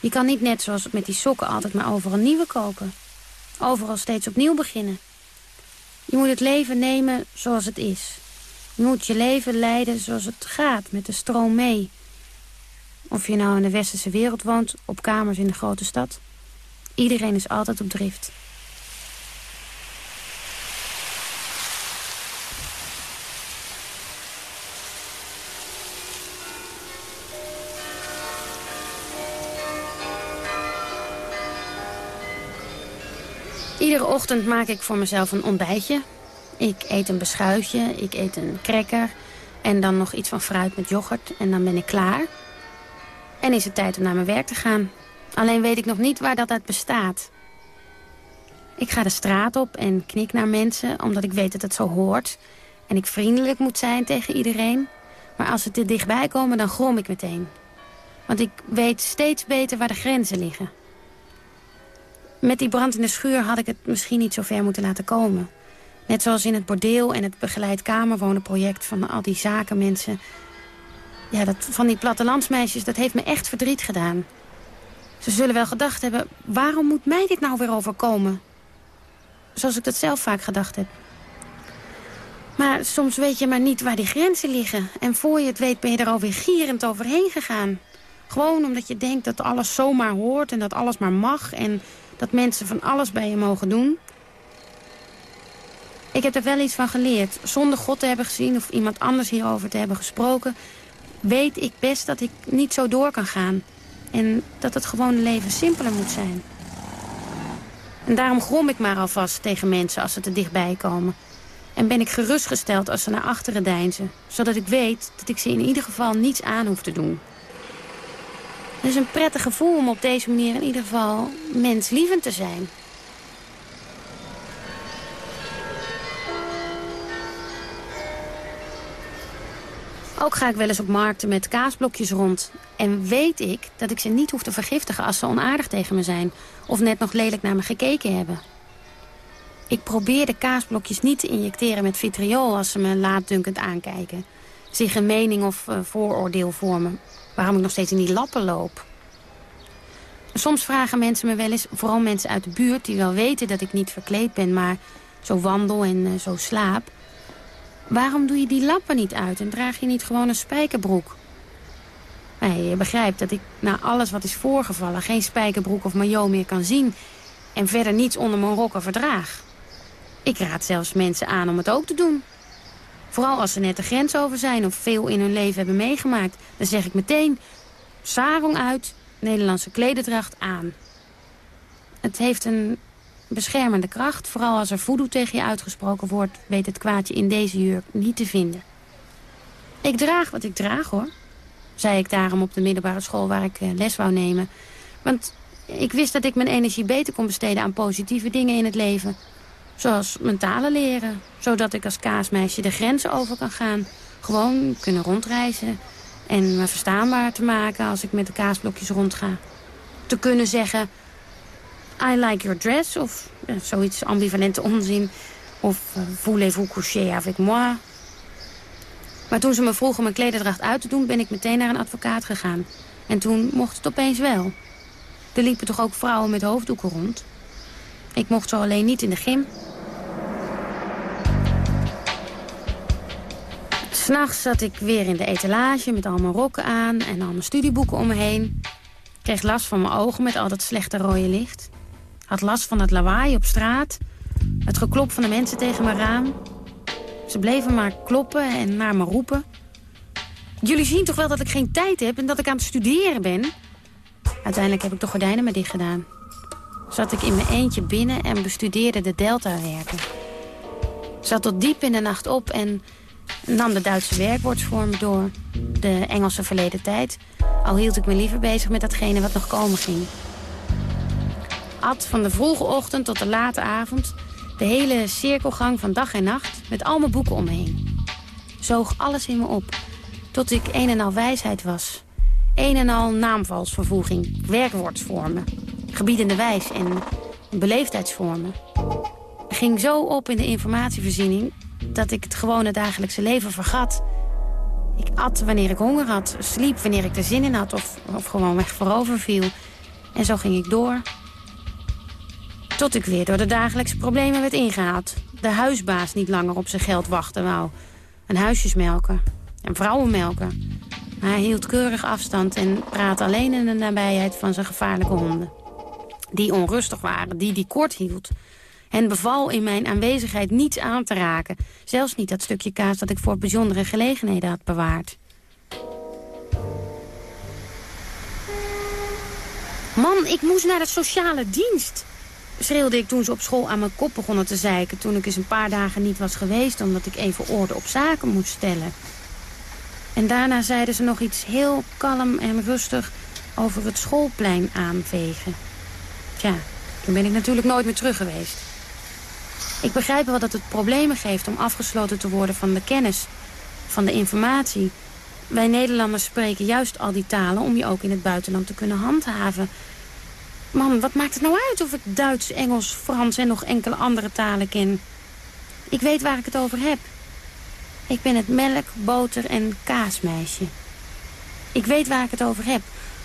Je kan niet net zoals met die sokken altijd maar overal nieuwe kopen. Overal steeds opnieuw beginnen. Je moet het leven nemen zoals het is. Je moet je leven leiden zoals het gaat, met de stroom mee. Of je nou in de westerse wereld woont, op kamers in de grote stad. Iedereen is altijd op drift. Iedere ochtend maak ik voor mezelf een ontbijtje. Ik eet een beschuitje, ik eet een cracker... en dan nog iets van fruit met yoghurt en dan ben ik klaar. En is het tijd om naar mijn werk te gaan. Alleen weet ik nog niet waar dat uit bestaat. Ik ga de straat op en knik naar mensen, omdat ik weet dat het zo hoort. En ik vriendelijk moet zijn tegen iedereen. Maar als ze te dichtbij komen, dan grom ik meteen. Want ik weet steeds beter waar de grenzen liggen. Met die brand in de schuur had ik het misschien niet zo ver moeten laten komen. Net zoals in het bordeel en het begeleid kamerwonenproject van al die zakenmensen. Ja, dat, van die plattelandsmeisjes, dat heeft me echt verdriet gedaan. Ze zullen wel gedacht hebben, waarom moet mij dit nou weer overkomen? Zoals ik dat zelf vaak gedacht heb. Maar soms weet je maar niet waar die grenzen liggen. En voor je het weet ben je er alweer gierend overheen gegaan. Gewoon omdat je denkt dat alles zomaar hoort en dat alles maar mag... en dat mensen van alles bij je mogen doen. Ik heb er wel iets van geleerd. Zonder God te hebben gezien of iemand anders hierover te hebben gesproken... weet ik best dat ik niet zo door kan gaan. En dat het gewone leven simpeler moet zijn. En daarom grom ik maar alvast tegen mensen als ze te dichtbij komen. En ben ik gerustgesteld als ze naar achteren deinzen. Zodat ik weet dat ik ze in ieder geval niets aan hoef te doen. Het is een prettig gevoel om op deze manier in ieder geval menslievend te zijn. Ook ga ik wel eens op markten met kaasblokjes rond. En weet ik dat ik ze niet hoef te vergiftigen als ze onaardig tegen me zijn. Of net nog lelijk naar me gekeken hebben. Ik probeer de kaasblokjes niet te injecteren met vitriol als ze me laatdunkend aankijken. Zich een mening of uh, vooroordeel vormen waarom ik nog steeds in die lappen loop. Soms vragen mensen me wel eens, vooral mensen uit de buurt... die wel weten dat ik niet verkleed ben, maar zo wandel en uh, zo slaap... waarom doe je die lappen niet uit en draag je niet gewoon een spijkerbroek? Nee, je begrijpt dat ik na alles wat is voorgevallen... geen spijkerbroek of maillot meer kan zien... en verder niets onder mijn rokken verdraag. Ik raad zelfs mensen aan om het ook te doen. Vooral als ze net de grens over zijn of veel in hun leven hebben meegemaakt. Dan zeg ik meteen, sarong uit, Nederlandse klederdracht aan. Het heeft een beschermende kracht. Vooral als er voodoo tegen je uitgesproken wordt... weet het kwaadje in deze jurk niet te vinden. Ik draag wat ik draag, hoor. Zei ik daarom op de middelbare school waar ik eh, les wou nemen. Want ik wist dat ik mijn energie beter kon besteden aan positieve dingen in het leven. Zoals mijn talen leren. Zodat ik als kaasmeisje de grenzen over kan gaan. Gewoon kunnen rondreizen. En me verstaanbaar te maken als ik met de kaasblokjes rondga. Te kunnen zeggen... I like your dress. Of eh, zoiets ambivalente onzin. Of uh, voulez-vous coucher avec moi? Maar toen ze me vroegen mijn klederdracht uit te doen... ben ik meteen naar een advocaat gegaan. En toen mocht het opeens wel. Er liepen toch ook vrouwen met hoofddoeken rond? Ik mocht zo alleen niet in de gym. S'nachts zat ik weer in de etalage met al mijn rokken aan... en al mijn studieboeken om me heen. Kreeg last van mijn ogen met al dat slechte rode licht. Had last van het lawaai op straat. Het geklop van de mensen tegen mijn raam. Ze bleven maar kloppen en naar me roepen. Jullie zien toch wel dat ik geen tijd heb en dat ik aan het studeren ben? Uiteindelijk heb ik de gordijnen maar dicht gedaan. Zat ik in mijn eentje binnen en bestudeerde de deltawerken. Zat tot diep in de nacht op en nam de Duitse werkwoordsvorm door. De Engelse verleden tijd. Al hield ik me liever bezig met datgene wat nog komen ging. At van de vroege ochtend tot de late avond. De hele cirkelgang van dag en nacht met al mijn boeken om me heen. Zoog alles in me op. Tot ik een en al wijsheid was. Een en al naamvalsvervoeging, werkwoordsvormen, gebiedende wijs en beleefdheidsvormen. Ging zo op in de informatievoorziening dat ik het gewone dagelijkse leven vergat. Ik at wanneer ik honger had, sliep wanneer ik er zin in had of, of gewoon weg voorover viel. En zo ging ik door. Tot ik weer door de dagelijkse problemen werd ingehaald. De huisbaas niet langer op zijn geld wachten wou. Een en vrouwenmelken. Hij hield keurig afstand en praatte alleen in de nabijheid van zijn gevaarlijke honden. Die onrustig waren, die die kort hield. En beval in mijn aanwezigheid niets aan te raken. Zelfs niet dat stukje kaas dat ik voor bijzondere gelegenheden had bewaard. Man, ik moest naar de sociale dienst. Schreeuwde ik toen ze op school aan mijn kop begonnen te zeiken... toen ik eens een paar dagen niet was geweest... omdat ik even orde op zaken moest stellen. En daarna zeiden ze nog iets heel kalm en rustig over het schoolplein aanvegen. Tja, toen ben ik natuurlijk nooit meer terug geweest. Ik begrijp wel dat het problemen geeft om afgesloten te worden van de kennis, van de informatie. Wij Nederlanders spreken juist al die talen om je ook in het buitenland te kunnen handhaven. Man, wat maakt het nou uit of ik Duits, Engels, Frans en nog enkele andere talen ken? Ik weet waar ik het over heb. Ik ben het melk, boter en kaasmeisje. Ik weet waar ik het over heb.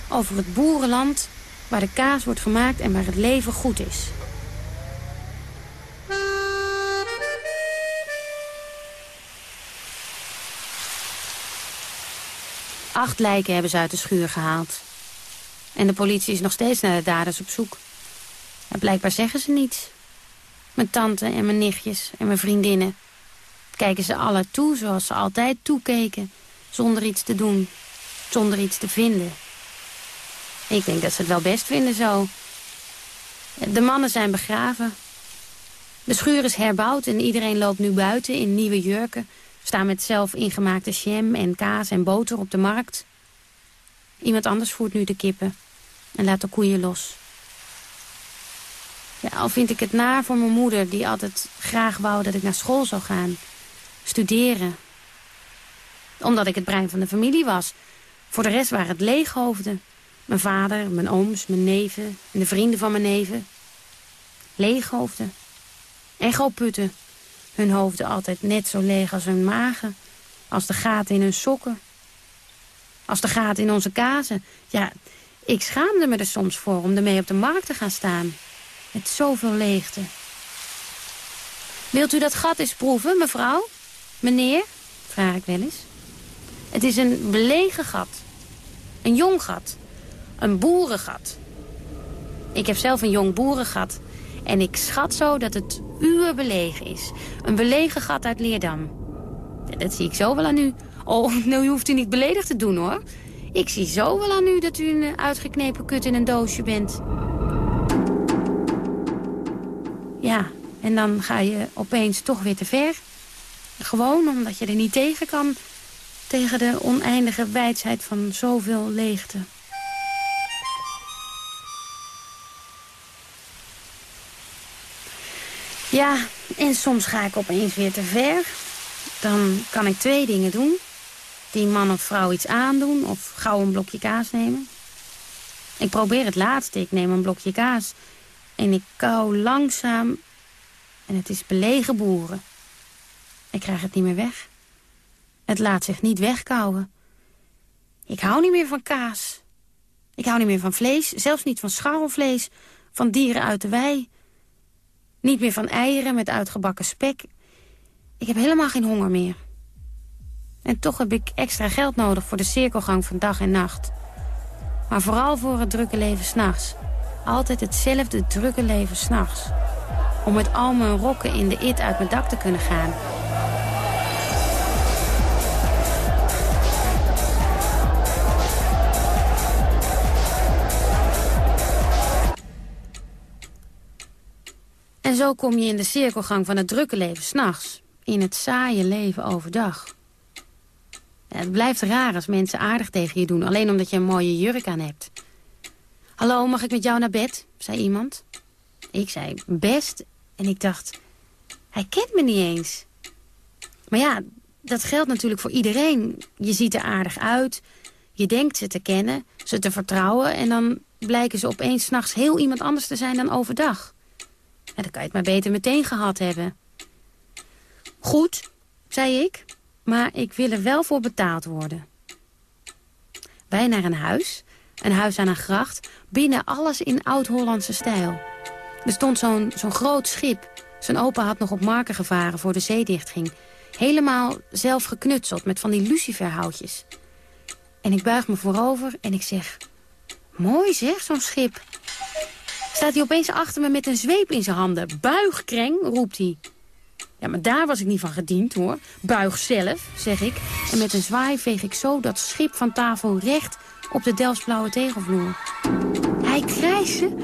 Over het boerenland waar de kaas wordt gemaakt en waar het leven goed is. Acht lijken hebben ze uit de schuur gehaald. En de politie is nog steeds naar de daders op zoek. Maar blijkbaar zeggen ze niets. Mijn tante en mijn nichtjes en mijn vriendinnen kijken ze alle toe zoals ze altijd toekeken. Zonder iets te doen. Zonder iets te vinden. Ik denk dat ze het wel best vinden zo. De mannen zijn begraven. De schuur is herbouwd en iedereen loopt nu buiten in nieuwe jurken. Staan met zelf ingemaakte jam en kaas en boter op de markt. Iemand anders voert nu de kippen en laat de koeien los. Ja, al vind ik het naar voor mijn moeder... die altijd graag wou dat ik naar school zou gaan studeren. Omdat ik het brein van de familie was. Voor de rest waren het leeghoofden. Mijn vader, mijn ooms, mijn neven en de vrienden van mijn neven. Leeghoofden. Echoputten. Hun hoofden altijd net zo leeg als hun magen. Als de gaten in hun sokken. Als de gaten in onze kazen. Ja, ik schaamde me er soms voor om ermee op de markt te gaan staan. Met zoveel leegte. Wilt u dat gat eens proeven, mevrouw? Meneer, vraag ik wel eens. Het is een belegen gat. Een jong gat. Een boerengat. Ik heb zelf een jong boerengat. En ik schat zo dat het uur belegen is. Een belegen gat uit Leerdam. Dat zie ik zo wel aan u. Oh, nou hoeft u niet beledigd te doen, hoor. Ik zie zo wel aan u dat u een uitgeknepen kut in een doosje bent. Ja, en dan ga je opeens toch weer te ver. Gewoon omdat je er niet tegen kan. Tegen de oneindige wijsheid van zoveel leegte. Ja, en soms ga ik opeens weer te ver. Dan kan ik twee dingen doen. Die man of vrouw iets aandoen of gauw een blokje kaas nemen. Ik probeer het laatste. Ik neem een blokje kaas. En ik kauw langzaam. En het is belegen boeren. Ik krijg het niet meer weg. Het laat zich niet wegkouwen. Ik hou niet meer van kaas. Ik hou niet meer van vlees, zelfs niet van scharrelvlees. Van dieren uit de wei. Niet meer van eieren met uitgebakken spek. Ik heb helemaal geen honger meer. En toch heb ik extra geld nodig voor de cirkelgang van dag en nacht. Maar vooral voor het drukke leven s'nachts. Altijd hetzelfde drukke leven s'nachts. Om met al mijn rokken in de it uit mijn dak te kunnen gaan. En zo kom je in de cirkelgang van het drukke leven s'nachts. In het saaie leven overdag. Het blijft raar als mensen aardig tegen je doen... alleen omdat je een mooie jurk aan hebt. Hallo, mag ik met jou naar bed? zei iemand. Ik zei best en ik dacht... hij kent me niet eens. Maar ja, dat geldt natuurlijk voor iedereen. Je ziet er aardig uit, je denkt ze te kennen, ze te vertrouwen... en dan blijken ze opeens s'nachts heel iemand anders te zijn dan overdag. En dan kan je het maar beter meteen gehad hebben. Goed, zei ik, maar ik wil er wel voor betaald worden. Wij naar een huis, een huis aan een gracht, binnen alles in oud-Hollandse stijl. Er stond zo'n zo'n groot schip. Zijn opa had nog op marken gevaren voor de zee dichtging. Helemaal zelf geknutseld met van die luciferhoutjes. En ik buig me voorover en ik zeg... Mooi zeg, zo'n schip. Staat hij opeens achter me met een zweep in zijn handen. Buig, kreng, roept hij. Ja, maar daar was ik niet van gediend, hoor. Buig zelf, zeg ik. En met een zwaai veeg ik zo dat schip van tafel recht op de Delftsblauwe tegelvloer. Hij krijste.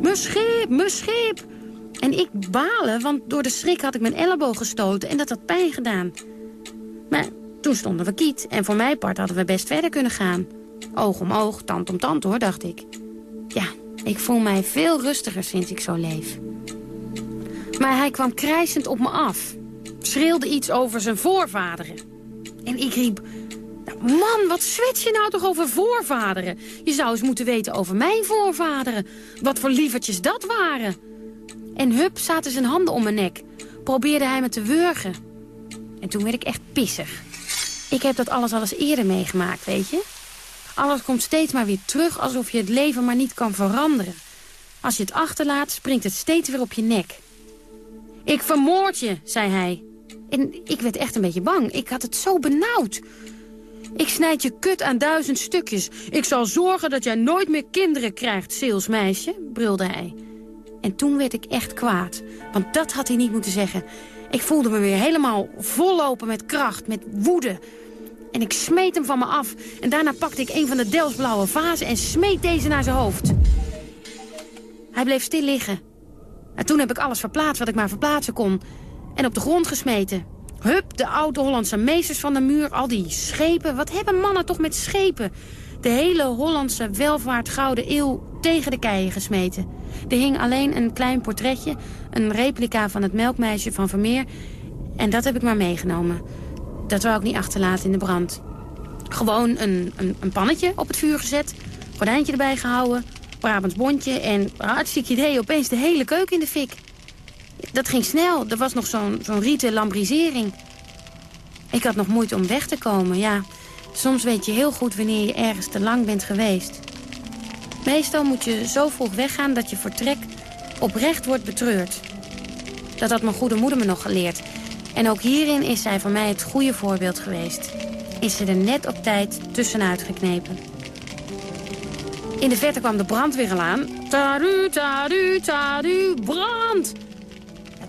Mijn schip, mijn schip. En ik balen, want door de schrik had ik mijn elleboog gestoten en dat had pijn gedaan. Maar toen stonden we kiet en voor mijn part hadden we best verder kunnen gaan. Oog om oog, tand om tand hoor, dacht ik. Ja, ik voel mij veel rustiger sinds ik zo leef. Maar hij kwam krijsend op me af. Schreeuwde iets over zijn voorvaderen. En ik riep... Nou, man, wat zwets je nou toch over voorvaderen? Je zou eens moeten weten over mijn voorvaderen. Wat voor lievertjes dat waren. En hup zaten zijn handen om mijn nek. Probeerde hij me te wurgen. En toen werd ik echt pissig. Ik heb dat alles al eens eerder meegemaakt, weet je? Alles komt steeds maar weer terug alsof je het leven maar niet kan veranderen. Als je het achterlaat, springt het steeds weer op je nek. Ik vermoord je, zei hij. En ik werd echt een beetje bang. Ik had het zo benauwd. Ik snijd je kut aan duizend stukjes. Ik zal zorgen dat jij nooit meer kinderen krijgt, salesmeisje, brulde hij. En toen werd ik echt kwaad. Want dat had hij niet moeten zeggen. Ik voelde me weer helemaal vollopen met kracht, met woede. En ik smeet hem van me af. En daarna pakte ik een van de Delsblauwe vazen en smeet deze naar zijn hoofd. Hij bleef stil liggen. En toen heb ik alles verplaatst wat ik maar verplaatsen kon. En op de grond gesmeten. Hup, de oude Hollandse meesters van de muur, al die schepen. Wat hebben mannen toch met schepen? De hele Hollandse welvaart gouden eeuw tegen de keien gesmeten. Er hing alleen een klein portretje, een replica van het melkmeisje van Vermeer. En dat heb ik maar meegenomen. Dat wou ik niet achterlaten in de brand. Gewoon een, een, een pannetje op het vuur gezet, gordijntje erbij gehouden, Brabants bondje en hartstikke idee, opeens de hele keuken in de fik. Dat ging snel, er was nog zo'n zo'n rieten lambrisering. Ik had nog moeite om weg te komen, ja. Soms weet je heel goed wanneer je ergens te lang bent geweest. Meestal moet je zo vroeg weggaan dat je vertrek oprecht wordt betreurd. Dat had mijn goede moeder me nog geleerd. En ook hierin is zij voor mij het goede voorbeeld geweest. Is ze er net op tijd tussenuit geknepen. In de verte kwam de brandweer aan. Tadu, tadu, tadu, brand!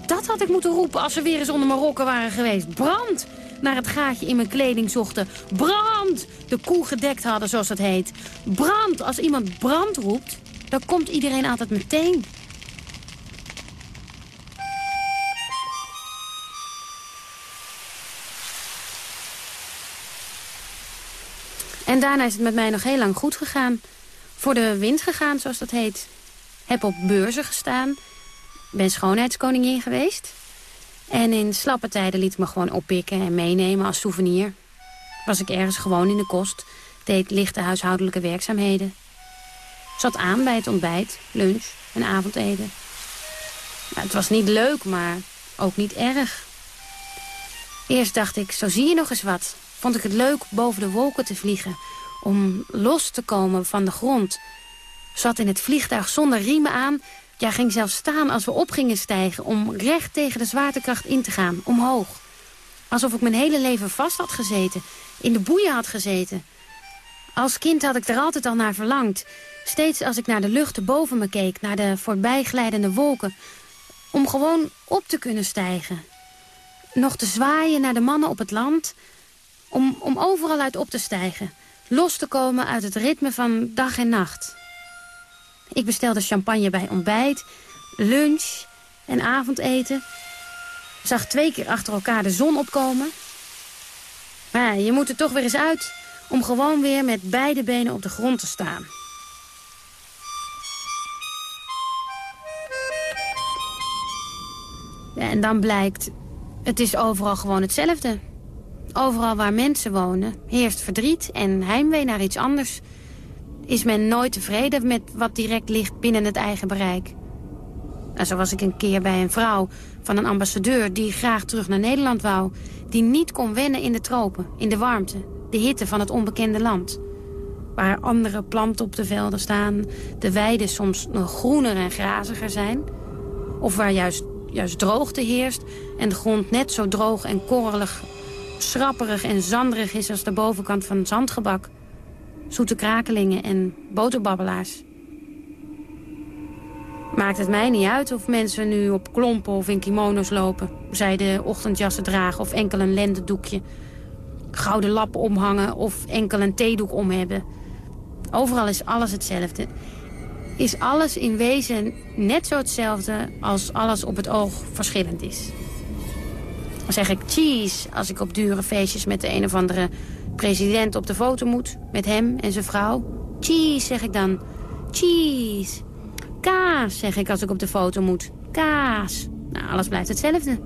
Dat had ik moeten roepen als ze weer eens onder mijn rokken waren geweest. Brand! Naar het gaatje in mijn kleding zochten. Brand! De koe gedekt hadden, zoals het heet. Brand! Als iemand brand roept, dan komt iedereen altijd meteen. En daarna is het met mij nog heel lang goed gegaan. Voor de wind gegaan, zoals dat heet. Heb op beurzen gestaan. ben schoonheidskoningin geweest. En in slappe tijden liet ik me gewoon oppikken en meenemen als souvenir. Was ik ergens gewoon in de kost, deed lichte huishoudelijke werkzaamheden. Zat aan bij het ontbijt, lunch en avondeten. het was niet leuk, maar ook niet erg. Eerst dacht ik, zo zie je nog eens wat. Vond ik het leuk boven de wolken te vliegen. Om los te komen van de grond. Zat in het vliegtuig zonder riemen aan. Ja, ging zelfs staan als we op gingen stijgen. Om recht tegen de zwaartekracht in te gaan. Omhoog. Alsof ik mijn hele leven vast had gezeten. In de boeien had gezeten. Als kind had ik er altijd al naar verlangd. Steeds als ik naar de lucht boven me keek. Naar de voorbijglijdende wolken. Om gewoon op te kunnen stijgen nog te zwaaien naar de mannen op het land... om, om overal uit op te stijgen. Los te komen uit het ritme van dag en nacht. Ik bestelde champagne bij ontbijt, lunch en avondeten. Zag twee keer achter elkaar de zon opkomen. Maar je moet er toch weer eens uit... om gewoon weer met beide benen op de grond te staan. en dan blijkt het is overal gewoon hetzelfde. Overal waar mensen wonen heerst verdriet en heimwee naar iets anders. Is men nooit tevreden met wat direct ligt binnen het eigen bereik. Nou, zo was ik een keer bij een vrouw van een ambassadeur die graag terug naar Nederland wou. Die niet kon wennen in de tropen, in de warmte, de hitte van het onbekende land. Waar andere planten op de velden staan, de weiden soms nog groener en graziger zijn. Of waar juist juist droogte heerst... en de grond net zo droog en korrelig, schrapperig en zanderig is... als de bovenkant van zandgebak. Zoete krakelingen en boterbabbelaars. Maakt het mij niet uit of mensen nu op klompen of in kimono's lopen... zijde ochtendjassen dragen of enkel een lendendoekje... gouden lappen omhangen of enkel een theedoek om hebben. Overal is alles hetzelfde is alles in wezen net zo hetzelfde als alles op het oog verschillend is. Zeg ik cheese als ik op dure feestjes met de een of andere president op de foto moet. Met hem en zijn vrouw. Cheese, zeg ik dan. Cheese. Kaas, zeg ik als ik op de foto moet. Kaas. Nou, alles blijft hetzelfde.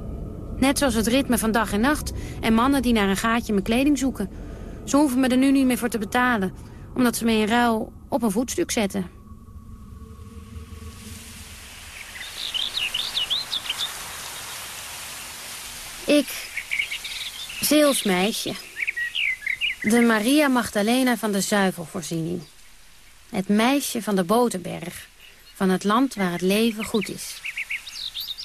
Net zoals het ritme van dag en nacht. En mannen die naar een gaatje mijn kleding zoeken. Ze hoeven me er nu niet meer voor te betalen. Omdat ze me in ruil op een voetstuk zetten. Ik, Zeelsmeisje. De Maria Magdalena van de zuivelvoorziening. Het meisje van de Boterberg. Van het land waar het leven goed is.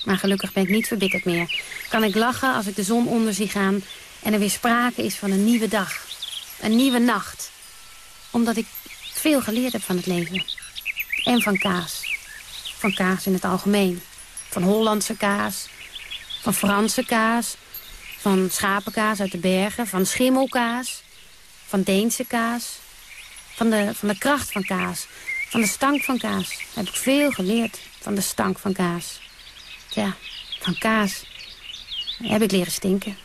Maar gelukkig ben ik niet verbitterd meer. Kan ik lachen als ik de zon onder zie gaan... en er weer sprake is van een nieuwe dag. Een nieuwe nacht. Omdat ik veel geleerd heb van het leven. En van kaas. Van kaas in het algemeen. Van Hollandse kaas, van Franse kaas, van schapenkaas uit de bergen, van schimmelkaas, van Deense kaas, van de, van de kracht van kaas, van de stank van kaas. heb ik veel geleerd van de stank van kaas. Ja, van kaas heb ik leren stinken.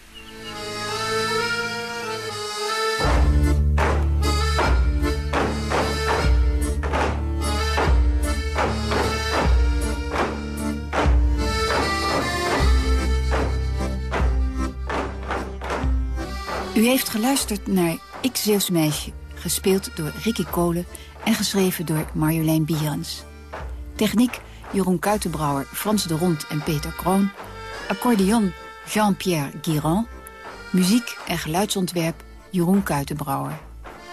U heeft geluisterd naar Ik Zeeuws Meisje, gespeeld door Ricky Kolen en geschreven door Marjolein Bierens. Techniek Jeroen Kuitenbrouwer, Frans de Rond en Peter Kroon. Accordeon Jean-Pierre Guirand. Muziek en geluidsontwerp Jeroen Kuitenbrouwer.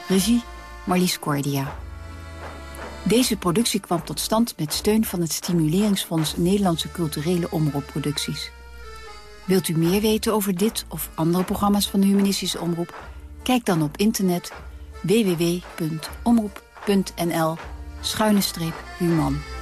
Regie Marlies Cordia. Deze productie kwam tot stand met steun van het Stimuleringsfonds Nederlandse Culturele Omroepproducties. Wilt u meer weten over dit of andere programma's van de Humanistische Omroep? Kijk dan op internet www.omroep.nl-human. Dat is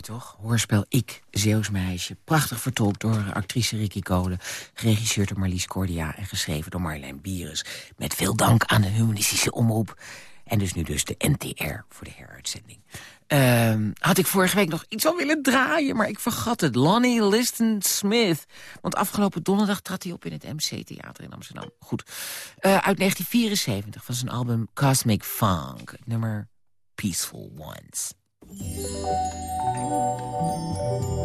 toch? Hoorspel Ik, Zeeuws meisje. Prachtig vertolkt door actrice Ricky Kolen. Geregisseerd door Marlies Cordia en geschreven door Marjolein Bieres. Met veel dank aan de humanistische omroep. En dus nu dus de NTR voor de heruitzending. Ehm, had ik vorige week nog iets al willen draaien, maar ik vergat het. Lonnie Liston Smith. Want afgelopen donderdag trad hij op in het MC-theater in Amsterdam. Goed. Uh, uit 1974 van zijn album Cosmic Funk. Nummer Peaceful Ones. Lonnie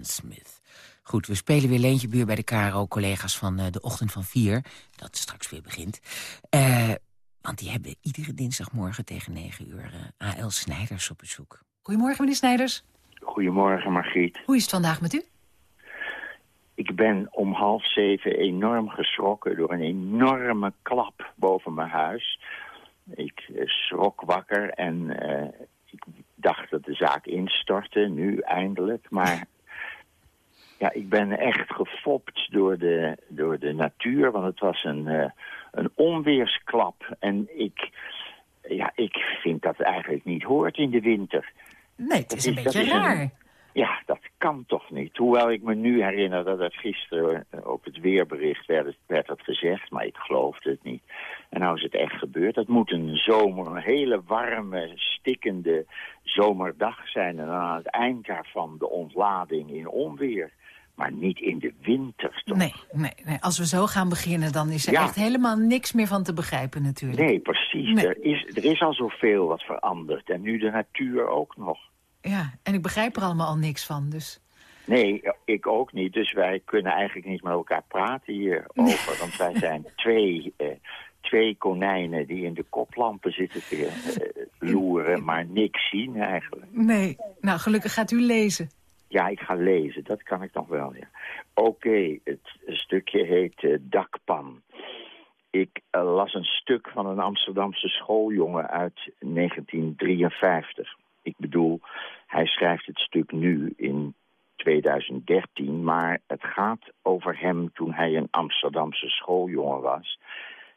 Smith. Goed, we spelen weer Leentje Buur bij de KRO-collega's van uh, de Ochtend van 4. Dat straks weer begint. Uh, want die hebben iedere dinsdagmorgen tegen 9 uur uh, A.L. Snijders op bezoek. Goedemorgen, meneer Snijders. Goedemorgen, Margriet. Hoe is het vandaag met u? Ik ben om half zeven enorm geschrokken door een enorme klap boven mijn huis. Ik schrok wakker en ik dacht dat de zaak instortte, nu eindelijk. Maar ja, ik ben echt gefopt door de, door de natuur, want het was een, uh, een onweersklap. En ik, ja, ik vind dat eigenlijk niet hoort in de winter. Nee, het is een beetje raar. ja, dat kan toch niet. Hoewel ik me nu herinner dat het gisteren eh, op het weerbericht werd, werd het gezegd, maar ik geloofde het niet. En nou is het echt gebeurd. Het moet een zomer, een hele warme, stikkende zomerdag zijn. En dan aan het eind daarvan de ontlading in onweer. Maar niet in de winter, toch? Nee, nee, nee. als we zo gaan beginnen, dan is er echt helemaal niks meer van te begrijpen natuurlijk. Nee, precies. Er, is, er is al zoveel wat veranderd. En nu de natuur ook nog. Ja, en ik begrijp er allemaal al niks van, dus... Nee, ik ook niet. Dus wij kunnen eigenlijk niet met elkaar praten hierover. Want wij zijn twee, eh, twee konijnen die in de koplampen zitten te eh, loeren... maar niks zien eigenlijk. Nee, nou gelukkig gaat u lezen. Ja, ik ga lezen. Dat kan ik nog wel, ja. Oké, het stukje heet uh, Dakpan. Ik uh, las een stuk van een Amsterdamse schooljongen uit 1953. Ik bedoel, hij schrijft het stuk nu in 2013, maar het gaat over hem toen hij een Amsterdamse schooljongen was.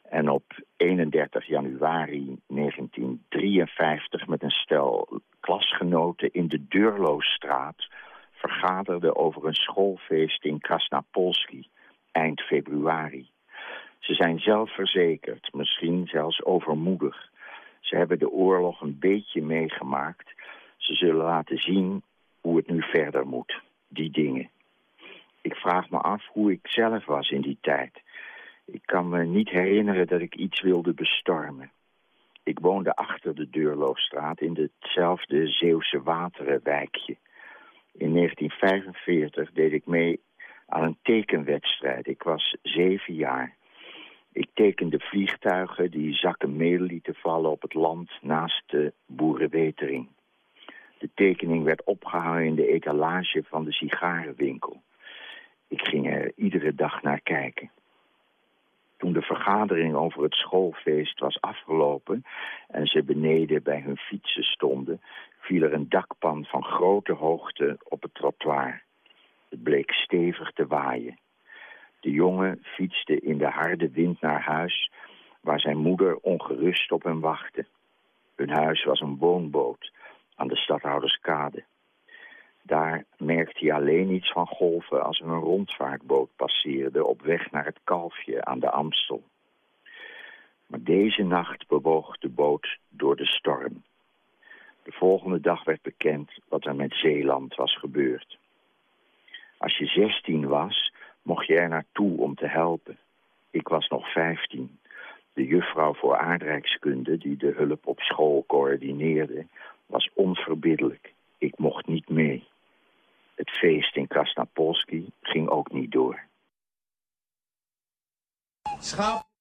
En op 31 januari 1953 met een stel klasgenoten in de Deurloosstraat vergaderde over een schoolfeest in Krasnapolski eind februari. Ze zijn zelfverzekerd, misschien zelfs overmoedig. Ze hebben de oorlog een beetje meegemaakt. Ze zullen laten zien hoe het nu verder moet, die dingen. Ik vraag me af hoe ik zelf was in die tijd. Ik kan me niet herinneren dat ik iets wilde bestormen. Ik woonde achter de Deurloofstraat in hetzelfde Zeeuwse Waterenwijkje. In 1945 deed ik mee aan een tekenwedstrijd. Ik was zeven jaar. Ik tekende vliegtuigen die zakken meel lieten vallen op het land naast de boerenwetering. De tekening werd opgehangen in de etalage van de sigarenwinkel. Ik ging er iedere dag naar kijken. Toen de vergadering over het schoolfeest was afgelopen en ze beneden bij hun fietsen stonden, viel er een dakpan van grote hoogte op het trottoir. Het bleek stevig te waaien. De jongen fietste in de harde wind naar huis, waar zijn moeder ongerust op hem wachtte. Hun huis was een woonboot aan de stadhouderskade. Daar merkte hij alleen iets van golven als er een rondvaartboot passeerde op weg naar het kalfje aan de Amstel. Maar deze nacht bewoog de boot door de storm. De volgende dag werd bekend wat er met Zeeland was gebeurd. Als je 16 was, mocht je er naartoe om te helpen. Ik was nog 15. De juffrouw voor aardrijkskunde, die de hulp op school coördineerde, was onverbiddelijk. Ik mocht niet mee. Het feest in Krasnapolski ging ook niet door. Schap.